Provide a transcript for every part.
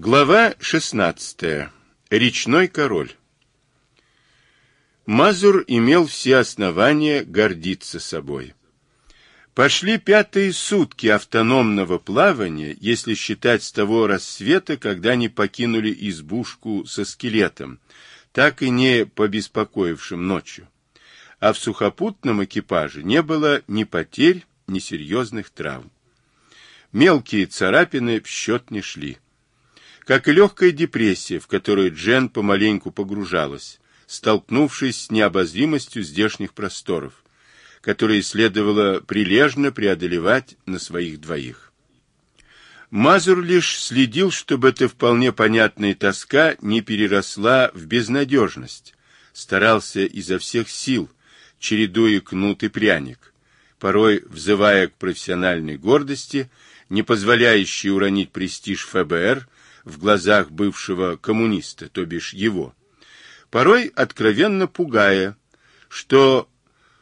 Глава 16. Речной король. Мазур имел все основания гордиться собой. Пошли пятые сутки автономного плавания, если считать с того рассвета, когда они покинули избушку со скелетом, так и не побеспокоившим ночью. А в сухопутном экипаже не было ни потерь, ни серьезных травм. Мелкие царапины в счет не шли как и легкая депрессия, в которую Джен помаленьку погружалась, столкнувшись с необозримостью здешних просторов, которые следовало прилежно преодолевать на своих двоих. Мазур лишь следил, чтобы эта вполне понятная тоска не переросла в безнадежность, старался изо всех сил, чередуя кнут и пряник, порой взывая к профессиональной гордости, не позволяющей уронить престиж ФБР, в глазах бывшего коммуниста, то бишь его, порой откровенно пугая, что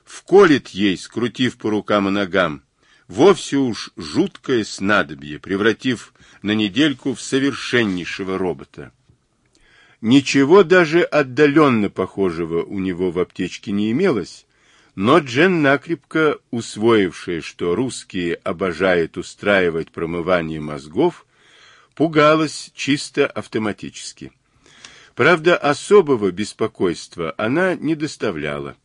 вколет ей, скрутив по рукам и ногам, вовсе уж жуткое снадобье, превратив на недельку в совершеннейшего робота. Ничего даже отдаленно похожего у него в аптечке не имелось, но Джен, накрепко усвоившая, что русские обожают устраивать промывание мозгов, пугалась чисто автоматически. Правда, особого беспокойства она не доставляла.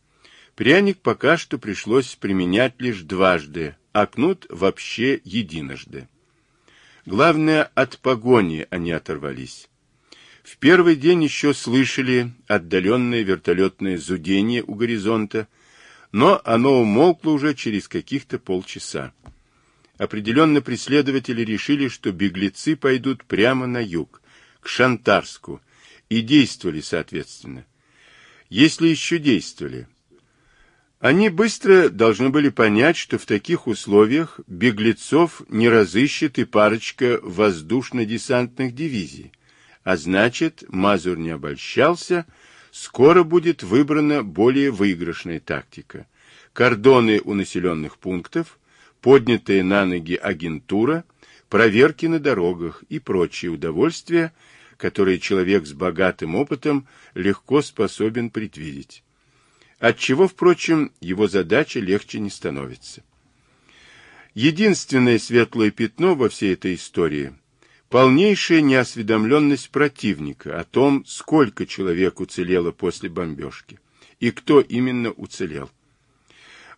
Пряник пока что пришлось применять лишь дважды, а кнут вообще единожды. Главное, от погони они оторвались. В первый день еще слышали отдаленное вертолетное зудение у горизонта, но оно умолкло уже через каких-то полчаса. Определенно преследователи решили, что беглецы пойдут прямо на юг, к Шантарску, и действовали соответственно. Если еще действовали. Они быстро должны были понять, что в таких условиях беглецов не разыщет и парочка воздушно-десантных дивизий, а значит, Мазур не обольщался, скоро будет выбрана более выигрышная тактика. Кордоны у населенных пунктов – поднятая на ноги агентура, проверки на дорогах и прочие удовольствия, которые человек с богатым опытом легко способен предвидеть. Отчего, впрочем, его задача легче не становится. Единственное светлое пятно во всей этой истории – полнейшая неосведомленность противника о том, сколько человек уцелело после бомбежки и кто именно уцелел.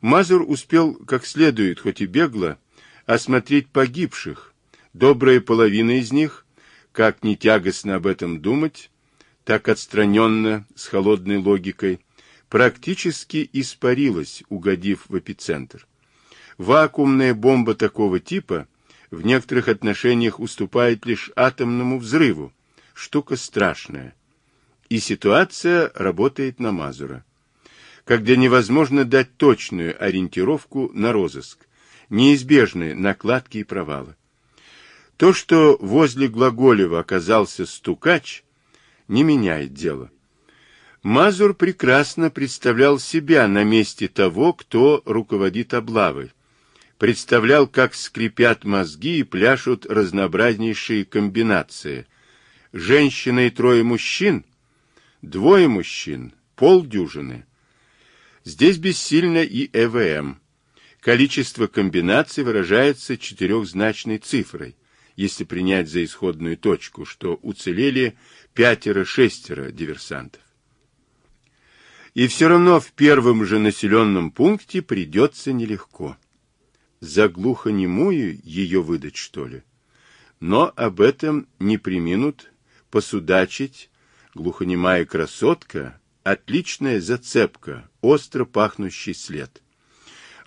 Мазур успел как следует, хоть и бегло, осмотреть погибших. Добрая половина из них, как не тягостно об этом думать, так отстраненно, с холодной логикой, практически испарилась, угодив в эпицентр. Вакуумная бомба такого типа в некоторых отношениях уступает лишь атомному взрыву. Штука страшная. И ситуация работает на Мазура когда невозможно дать точную ориентировку на розыск, неизбежны накладки и провалы. То, что возле Глаголева оказался стукач, не меняет дело. Мазур прекрасно представлял себя на месте того, кто руководит облавой. Представлял, как скрипят мозги и пляшут разнообразнейшие комбинации. Женщина и трое мужчин, двое мужчин, полдюжины — Здесь бессильно и ЭВМ. Количество комбинаций выражается четырехзначной цифрой, если принять за исходную точку, что уцелели пятеро-шестеро диверсантов. И все равно в первом же населенном пункте придется нелегко. За глухонемую ее выдать, что ли? Но об этом не приминут посудачить глухонемая красотка, Отличная зацепка, остро пахнущий след.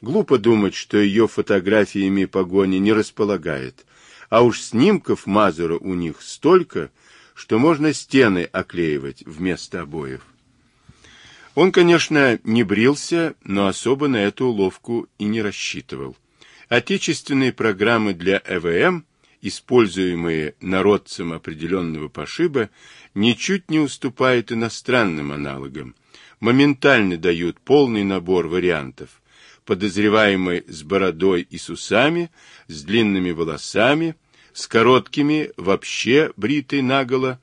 Глупо думать, что ее фотографиями погони не располагает, а уж снимков Мазура у них столько, что можно стены оклеивать вместо обоев. Он, конечно, не брился, но особо на эту уловку и не рассчитывал. Отечественные программы для ЭВМ используемые народцем определенного пошиба, ничуть не уступают иностранным аналогам, моментально дают полный набор вариантов, подозреваемый с бородой и с усами, с длинными волосами, с короткими, вообще бритый наголо.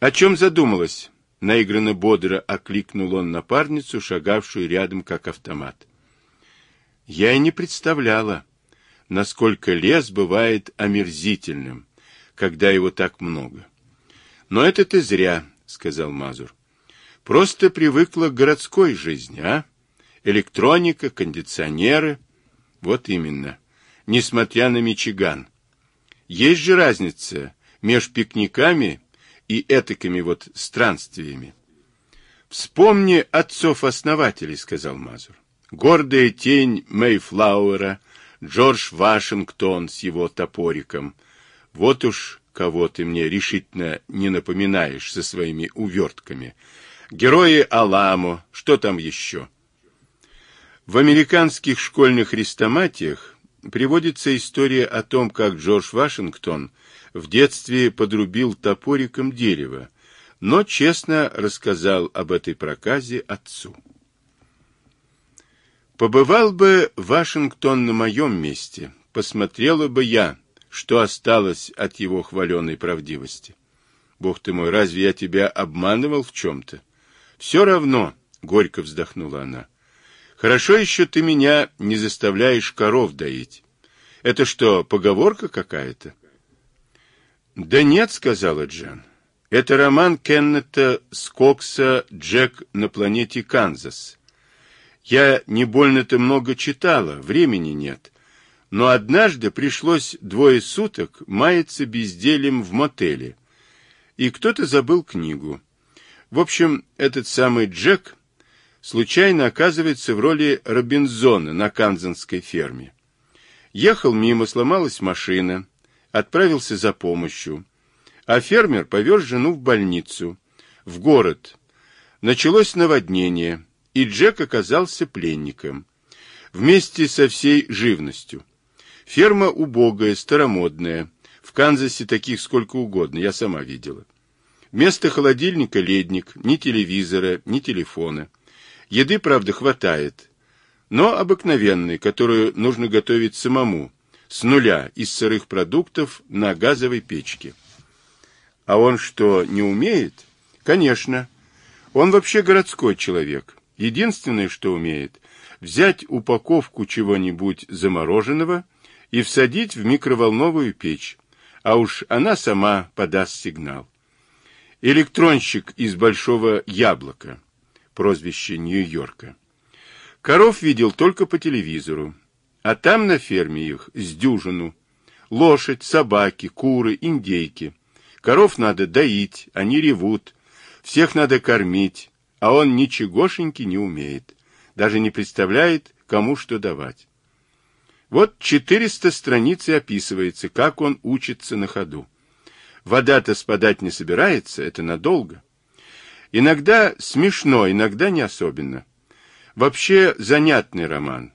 О чем задумалась? Наигранно бодро окликнул он напарницу, шагавшую рядом как автомат. Я и не представляла, насколько лес бывает омерзительным, когда его так много. Но это ты зря, сказал Мазур. Просто привыкла к городской жизни, а? Электроника, кондиционеры. Вот именно. Несмотря на Мичиган. Есть же разница между пикниками и этакими вот странствиями. Вспомни отцов-основателей, сказал Мазур. Гордая тень Мейфлауэра, Джордж Вашингтон с его топориком. Вот уж кого ты мне решительно не напоминаешь со своими увертками. Герои Аламо, что там еще? В американских школьных хрестоматиях приводится история о том, как Джордж Вашингтон в детстве подрубил топориком дерево, но честно рассказал об этой проказе отцу. Побывал бы Вашингтон на моем месте, посмотрела бы я, что осталось от его хваленой правдивости. Бог ты мой, разве я тебя обманывал в чем-то? Все равно, — горько вздохнула она. Хорошо еще ты меня не заставляешь коров доить. Это что, поговорка какая-то? Да нет, — сказала Джан. Это роман Кеннета Скокса «Джек на планете Канзас». Я не больно-то много читала, времени нет. Но однажды пришлось двое суток маяться бездельем в мотеле. И кто-то забыл книгу. В общем, этот самый Джек случайно оказывается в роли Робинзона на канзанской ферме. Ехал мимо, сломалась машина, отправился за помощью. А фермер повез жену в больницу, в город. Началось наводнение, и Джек оказался пленником. Вместе со всей живностью. Ферма убогая, старомодная. В Канзасе таких сколько угодно, я сама видела. Вместо холодильника ледник, ни телевизора, ни телефона. Еды, правда, хватает, но обыкновенной, которую нужно готовить самому, с нуля, из сырых продуктов на газовой печке. А он что, не умеет? Конечно. Он вообще городской человек. Единственное, что умеет, взять упаковку чего-нибудь замороженного и всадить в микроволновую печь, а уж она сама подаст сигнал. Электронщик из Большого Яблока, прозвище Нью-Йорка. Коров видел только по телевизору, а там на ферме их с дюжину. Лошадь, собаки, куры, индейки. Коров надо доить, они ревут. Всех надо кормить, а он ничегошеньки не умеет. Даже не представляет, кому что давать. Вот 400 страниц и описывается, как он учится на ходу. Вода-то спадать не собирается, это надолго. Иногда смешно, иногда не особенно. Вообще занятный роман.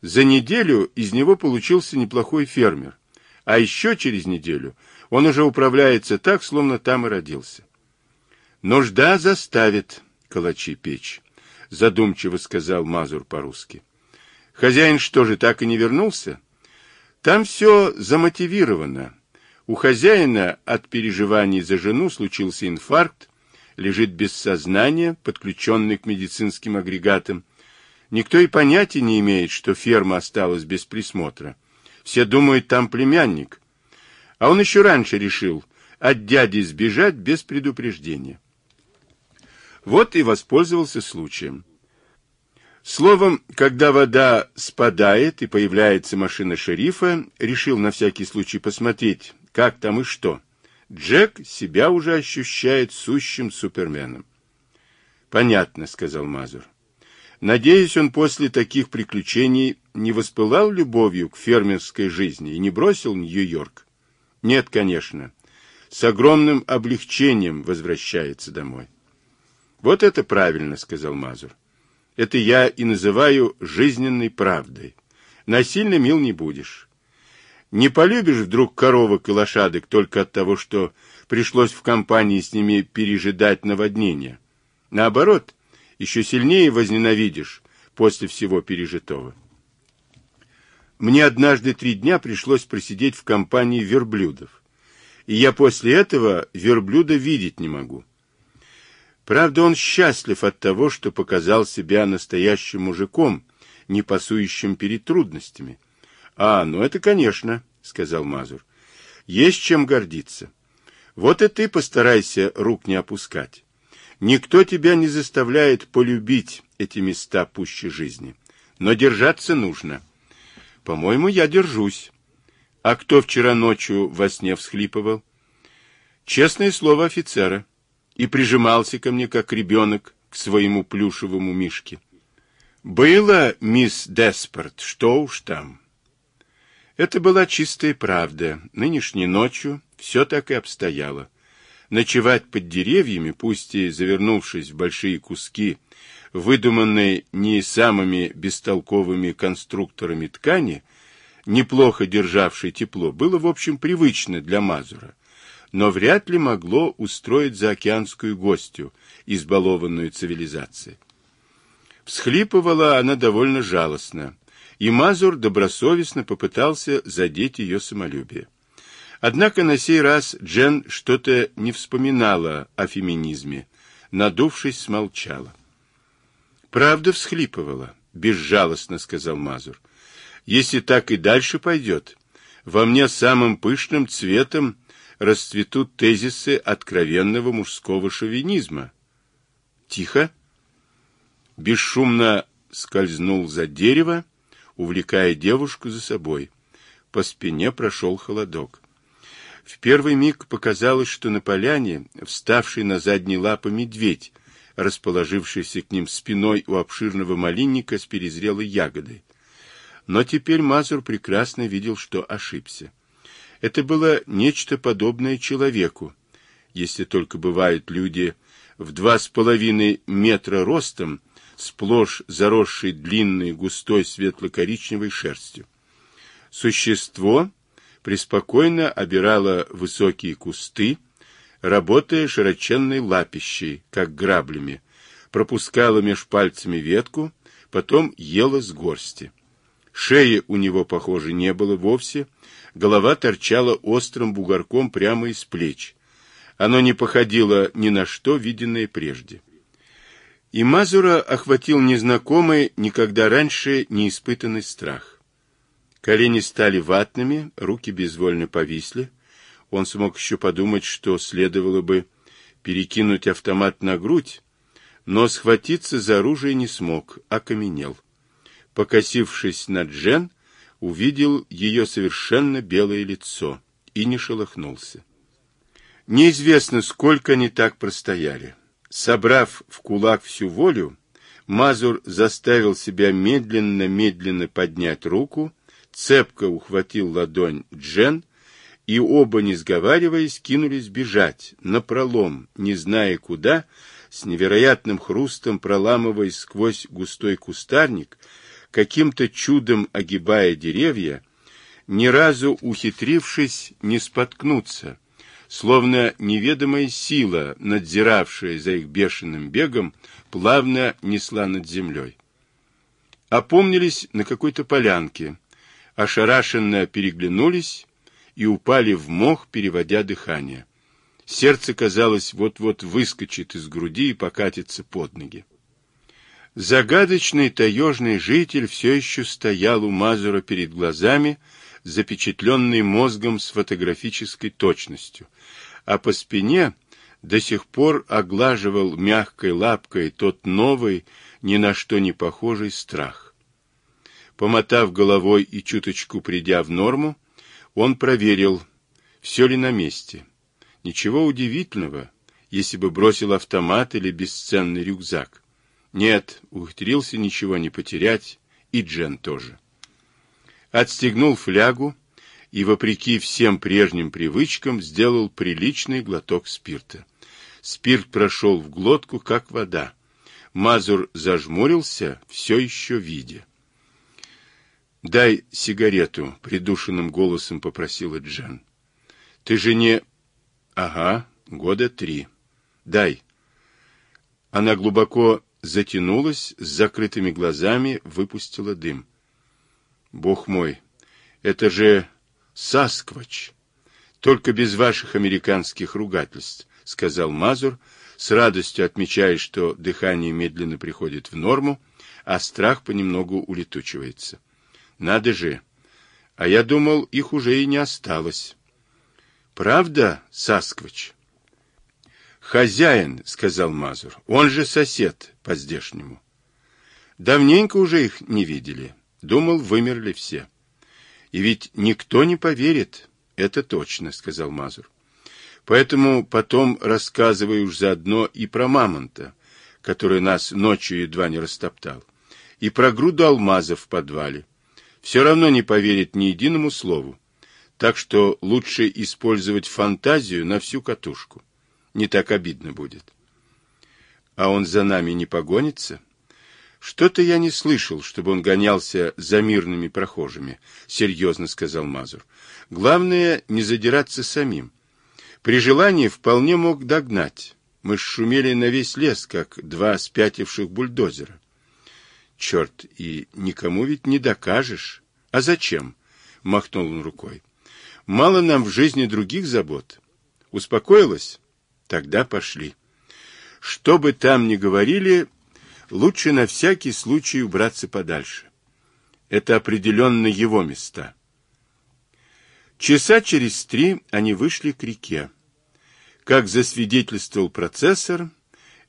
За неделю из него получился неплохой фермер, а еще через неделю он уже управляется так, словно там и родился. «Нужда заставит калачи печь», — задумчиво сказал Мазур по-русски. Хозяин что же, так и не вернулся? Там все замотивировано. У хозяина от переживаний за жену случился инфаркт, лежит без сознания, подключенный к медицинским агрегатам. Никто и понятия не имеет, что ферма осталась без присмотра. Все думают, там племянник. А он еще раньше решил от дяди сбежать без предупреждения. Вот и воспользовался случаем. Словом, когда вода спадает и появляется машина шерифа, решил на всякий случай посмотреть, как там и что. Джек себя уже ощущает сущим суперменом. «Понятно», — сказал Мазур. «Надеюсь, он после таких приключений не воспылал любовью к фермерской жизни и не бросил Нью-Йорк?» «Нет, конечно. С огромным облегчением возвращается домой». «Вот это правильно», — сказал Мазур. Это я и называю жизненной правдой. Насильно мил не будешь. Не полюбишь вдруг коровок и лошадок только от того, что пришлось в компании с ними пережидать наводнение. Наоборот, еще сильнее возненавидишь после всего пережитого. Мне однажды три дня пришлось просидеть в компании верблюдов. И я после этого верблюда видеть не могу. Правда, он счастлив от того, что показал себя настоящим мужиком, не пасующим перед трудностями. — А, ну это конечно, — сказал Мазур. — Есть чем гордиться. Вот и ты постарайся рук не опускать. Никто тебя не заставляет полюбить эти места пуще жизни. Но держаться нужно. По-моему, я держусь. А кто вчера ночью во сне всхлипывал? Честное слово офицера. И прижимался ко мне, как ребенок, к своему плюшевому мишке. Было, мисс Деспорт, что уж там. Это была чистая правда. Нынешней ночью все так и обстояло. Ночевать под деревьями, пусть и завернувшись в большие куски, выдуманные не самыми бестолковыми конструкторами ткани, неплохо державшей тепло, было, в общем, привычно для Мазура, но вряд ли могло устроить заокеанскую гостью, избалованную цивилизацией. Всхлипывала она довольно жалостно, и Мазур добросовестно попытался задеть ее самолюбие. Однако на сей раз Джен что-то не вспоминала о феминизме, надувшись, смолчала. Правда всхлипывала, безжалостно сказал Мазур. Если так и дальше пойдет, во мне самым пышным цветом расцветут тезисы откровенного мужского шовинизма. Тихо. Бесшумно скользнул за дерево, увлекая девушку за собой. По спине прошел холодок. В первый миг показалось, что на поляне, вставший на задние лапы медведь, расположившийся к ним спиной у обширного малинника с перезрелой ягодой. Но теперь Мазур прекрасно видел, что ошибся. Это было нечто подобное человеку, если только бывают люди в два с половиной метра ростом, сплошь заросшей длинной густой светло-коричневой шерстью. Существо преспокойно обирало высокие кусты, работая широченной лапищей, как граблями, пропускала меж пальцами ветку, потом ела с горсти. Шеи у него, похоже, не было вовсе, голова торчала острым бугорком прямо из плеч. Оно не походило ни на что, виденное прежде. И Мазура охватил незнакомый, никогда раньше не испытанный страх. Колени стали ватными, руки безвольно повисли. Он смог еще подумать, что следовало бы перекинуть автомат на грудь, но схватиться за оружие не смог, окаменел. Покосившись на Джен, увидел ее совершенно белое лицо и не шелохнулся. Неизвестно, сколько они так простояли. Собрав в кулак всю волю, Мазур заставил себя медленно-медленно поднять руку, цепко ухватил ладонь Джен, и оба, не сговариваясь, кинулись бежать, напролом, не зная куда, с невероятным хрустом проламываясь сквозь густой кустарник, каким-то чудом огибая деревья, ни разу ухитрившись не споткнуться, словно неведомая сила, надзиравшая за их бешеным бегом, плавно несла над землей. Опомнились на какой-то полянке, ошарашенно переглянулись и упали в мох, переводя дыхание. Сердце, казалось, вот-вот выскочит из груди и покатится под ноги. Загадочный таежный житель все еще стоял у Мазура перед глазами, запечатленный мозгом с фотографической точностью, а по спине до сих пор оглаживал мягкой лапкой тот новый, ни на что не похожий страх. Помотав головой и чуточку придя в норму, он проверил, все ли на месте. Ничего удивительного, если бы бросил автомат или бесценный рюкзак. Нет, ухитрился ничего не потерять, и Джен тоже. Отстегнул флягу и, вопреки всем прежним привычкам, сделал приличный глоток спирта. Спирт прошел в глотку, как вода. Мазур зажмурился, все еще видя. «Дай сигарету», — придушенным голосом попросила Джен. «Ты же не...» «Ага, года три. Дай». Она глубоко затянулась, с закрытыми глазами выпустила дым. «Бог мой, Это же Сасквач. Только без ваших американских ругательств, сказал Мазур, с радостью отмечая, что дыхание медленно приходит в норму, а страх понемногу улетучивается. Надо же. А я думал, их уже и не осталось. Правда, Сасквач? Хозяин, сказал Мазур. Он же сосед по-здешнему. Давненько уже их не видели. Думал, вымерли все. И ведь никто не поверит, это точно, сказал Мазур. Поэтому потом рассказывай уж заодно и про мамонта, который нас ночью едва не растоптал, и про груду алмазов в подвале. Все равно не поверит ни единому слову. Так что лучше использовать фантазию на всю катушку. Не так обидно будет. А он за нами не погонится? Что-то я не слышал, чтобы он гонялся за мирными прохожими, серьезно сказал Мазур. Главное, не задираться самим. При желании вполне мог догнать. Мы шумели на весь лес, как два спятивших бульдозера. Черт, и никому ведь не докажешь. А зачем? Махнул он рукой. Мало нам в жизни других забот. Успокоилась? Тогда пошли. Что бы там ни говорили, лучше на всякий случай убраться подальше. Это определенно его места. Часа через три они вышли к реке. Как засвидетельствовал процессор,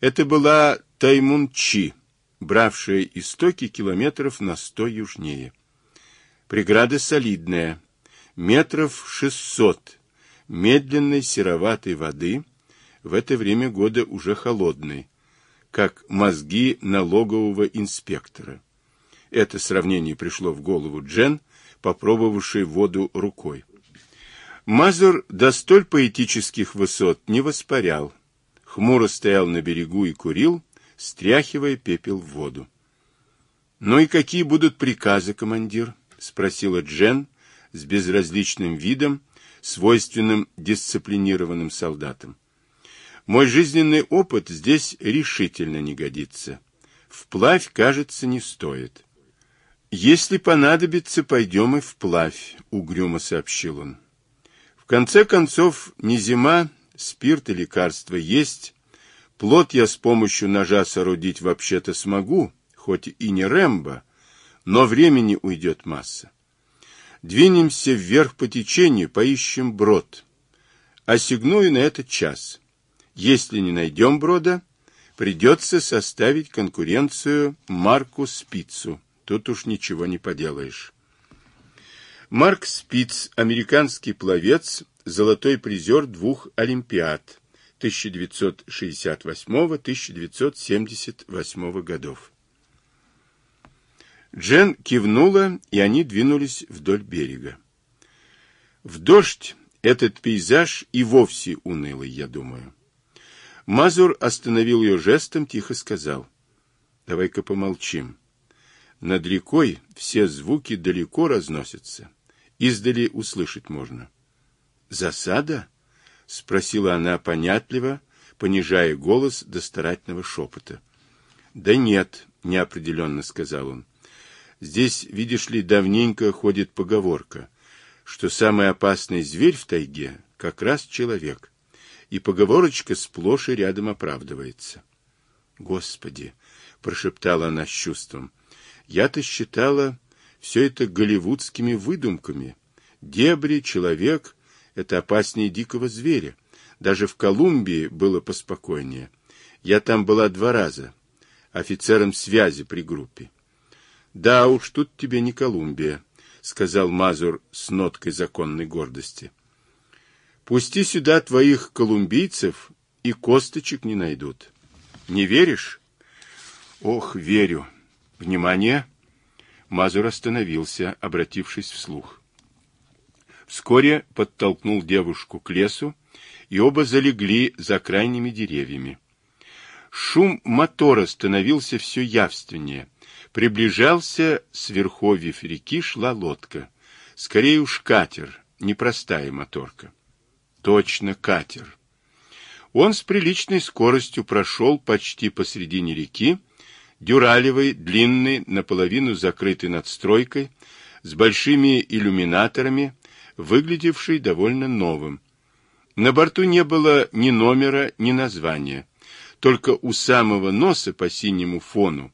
это была Таймунчи, бравшая истоки километров на сто южнее. Преграда солидная, метров шестьсот, медленной сероватой воды, в это время года уже холодной, как мозги налогового инспектора. Это сравнение пришло в голову Джен, попробовавшей воду рукой. Мазур до столь поэтических высот не воспарял. Хмуро стоял на берегу и курил, стряхивая пепел в воду. — Ну и какие будут приказы, командир? — спросила Джен с безразличным видом, свойственным дисциплинированным солдатам. — Мой жизненный опыт здесь решительно не годится. Вплавь, кажется, не стоит. — Если понадобится, пойдем и вплавь, — угрюмо сообщил он конце концов, не зима, спирт и лекарства есть. Плод я с помощью ножа соорудить вообще-то смогу, хоть и не Рэмбо, но времени уйдет масса. Двинемся вверх по течению, поищем брод. Ассигную на этот час. Если не найдем брода, придется составить конкуренцию Марку Спицу. Тут уж ничего не поделаешь. Марк Спиц, американский пловец, золотой призер двух Олимпиад 1968-1978 годов. Джен кивнула, и они двинулись вдоль берега. В дождь этот пейзаж и вовсе унылый, я думаю. Мазур остановил ее жестом, тихо сказал. Давай-ка помолчим. Над рекой все звуки далеко разносятся. Издали услышать можно. «Засада?» — спросила она понятливо, понижая голос до старательного шепота. «Да нет», — неопределенно сказал он. «Здесь, видишь ли, давненько ходит поговорка, что самый опасный зверь в тайге — как раз человек, и поговорочка сплошь и рядом оправдывается». «Господи!» — прошептала она с чувством. «Я-то считала, все это голливудскими выдумками. Дебри, человек — это опаснее дикого зверя. Даже в Колумбии было поспокойнее. Я там была два раза, офицером связи при группе. Да уж, тут тебе не Колумбия, — сказал Мазур с ноткой законной гордости. Пусти сюда твоих колумбийцев, и косточек не найдут. Не веришь? Ох, верю. Внимание! Мазур остановился, обратившись вслух. Вскоре подтолкнул девушку к лесу, и оба залегли за крайними деревьями. Шум мотора становился все явственнее. Приближался с верховьев реки шла лодка. Скорее уж катер, непростая моторка. Точно катер. Он с приличной скоростью прошел почти посредине реки, дюралевой, длинной, наполовину закрытой надстройкой, с большими иллюминаторами, выглядевший довольно новым. На борту не было ни номера, ни названия. Только у самого носа по синему фону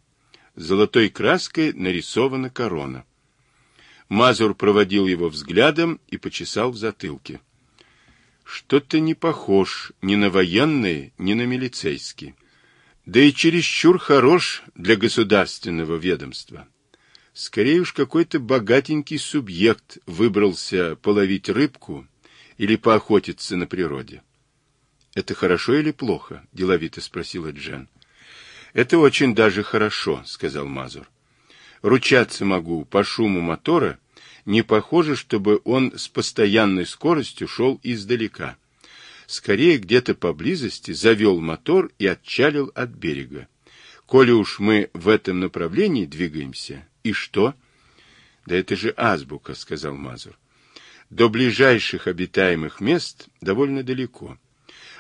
золотой краской нарисована корона. Мазур проводил его взглядом и почесал в затылке. Что-то не похож ни на военный, ни на милицейский. Да и чересчур хорош для государственного ведомства. Скорее уж какой-то богатенький субъект выбрался половить рыбку или поохотиться на природе. «Это хорошо или плохо?» – деловито спросила Джен. «Это очень даже хорошо», — сказал Мазур. «Ручаться могу, по шуму мотора не похоже, чтобы он с постоянной скоростью шел издалека. Скорее, где-то поблизости завел мотор и отчалил от берега. Коли уж мы в этом направлении двигаемся, и что?» «Да это же азбука», — сказал Мазур. «До ближайших обитаемых мест довольно далеко.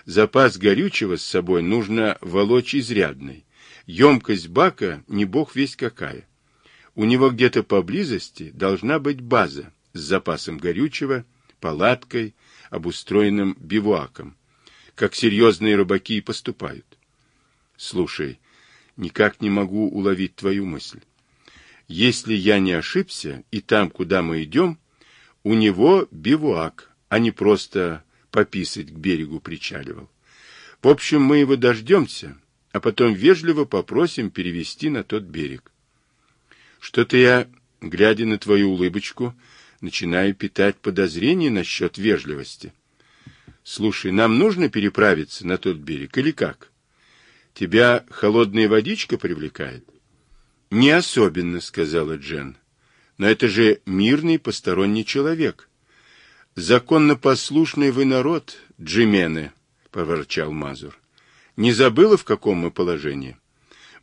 Запас горючего с собой нужно волочь изрядный, Емкость бака не бог весь какая. У него где-то поблизости должна быть база с запасом горючего, палаткой, обустроенным бивуаком, как серьезные рыбаки и поступают. Слушай, никак не могу уловить твою мысль. Если я не ошибся, и там, куда мы идем, у него бивуак, а не просто пописать к берегу причаливал. В общем, мы его дождемся, а потом вежливо попросим перевести на тот берег. Что-то я, глядя на твою улыбочку, начинаю питать подозрения насчет вежливости. Слушай, нам нужно переправиться на тот берег или как? Тебя холодная водичка привлекает? Не особенно, сказала Джен. Но это же мирный посторонний человек. Законно послушный вы народ, джимены, поворчал Мазур. Не забыла, в каком мы положении?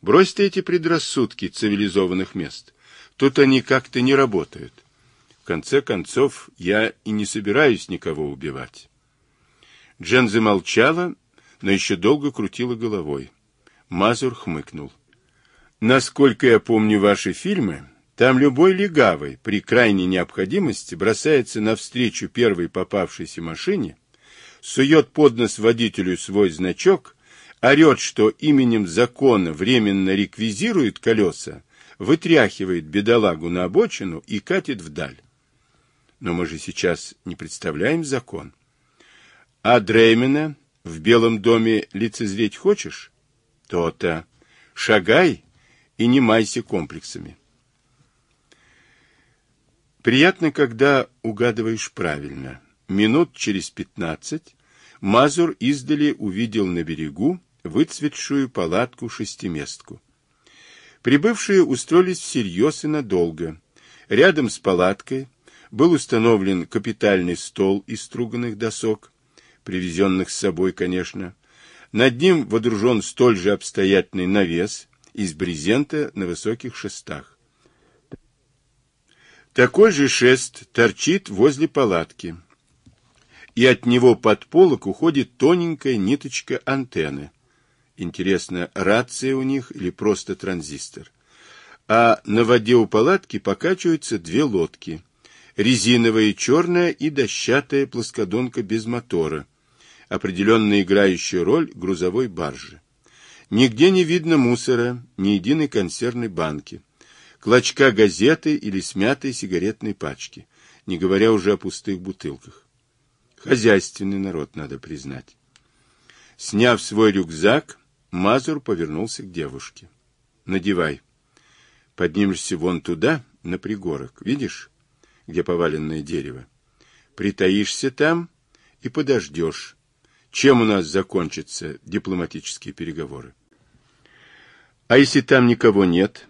Брось ты эти предрассудки цивилизованных мест. Тут они как-то не работают. В конце концов, я и не собираюсь никого убивать. Джен замолчала, но еще долго крутила головой. Мазур хмыкнул. Насколько я помню ваши фильмы, там любой легавый при крайней необходимости бросается навстречу первой попавшейся машине, сует под нос водителю свой значок орет, что именем закона временно реквизирует колеса, вытряхивает бедолагу на обочину и катит вдаль. Но мы же сейчас не представляем закон. А Дреймена в Белом доме лицезреть хочешь? То-то. Шагай и не майся комплексами. Приятно, когда угадываешь правильно. Минут через пятнадцать Мазур издали увидел на берегу выцветшую палатку-шестиместку. Прибывшие устроились всерьез и надолго. Рядом с палаткой был установлен капитальный стол из струганных досок, привезенных с собой, конечно. Над ним водружен столь же обстоятельный навес из брезента на высоких шестах. Такой же шест торчит возле палатки, и от него под полок уходит тоненькая ниточка антенны. Интересно, рация у них или просто транзистор? А на воде у палатки покачиваются две лодки. Резиновая черная и дощатая плоскодонка без мотора, определенно играющая роль грузовой баржи. Нигде не видно мусора, ни единой консервной банки, клочка газеты или смятой сигаретной пачки, не говоря уже о пустых бутылках. Хозяйственный народ, надо признать. Сняв свой рюкзак, Мазур повернулся к девушке. «Надевай. Поднимешься вон туда, на пригорок. Видишь, где поваленное дерево? Притаишься там и подождешь. Чем у нас закончатся дипломатические переговоры?» «А если там никого нет?»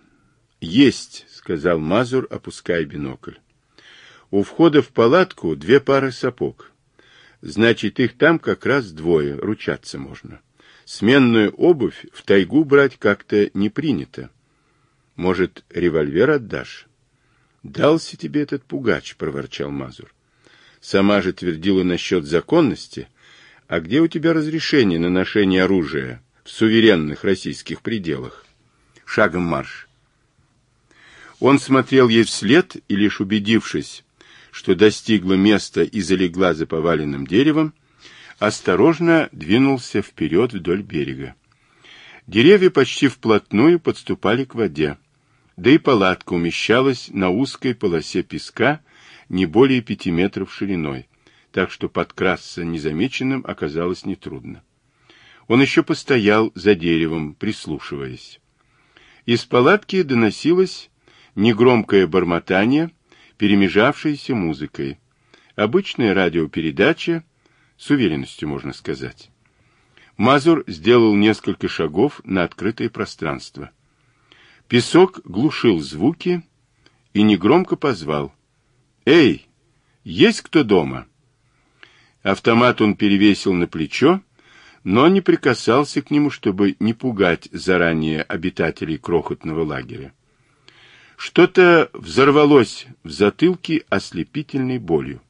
«Есть», — сказал Мазур, опуская бинокль. «У входа в палатку две пары сапог. Значит, их там как раз двое, ручаться можно». Сменную обувь в тайгу брать как-то не принято. Может, револьвер отдашь? Дался тебе этот пугач, проворчал Мазур. Сама же твердила насчет законности. А где у тебя разрешение на ношение оружия в суверенных российских пределах? Шагом марш. Он смотрел ей вслед и, лишь убедившись, что достигла места и залегла за поваленным деревом, осторожно двинулся вперед вдоль берега. Деревья почти вплотную подступали к воде, да и палатка умещалась на узкой полосе песка не более пяти метров шириной, так что подкрасться незамеченным оказалось нетрудно. Он еще постоял за деревом, прислушиваясь. Из палатки доносилось негромкое бормотание, перемежавшееся музыкой. Обычная радиопередача, с уверенностью можно сказать. Мазур сделал несколько шагов на открытое пространство. Песок глушил звуки и негромко позвал. «Эй, есть кто дома?» Автомат он перевесил на плечо, но не прикасался к нему, чтобы не пугать заранее обитателей крохотного лагеря. Что-то взорвалось в затылке ослепительной болью.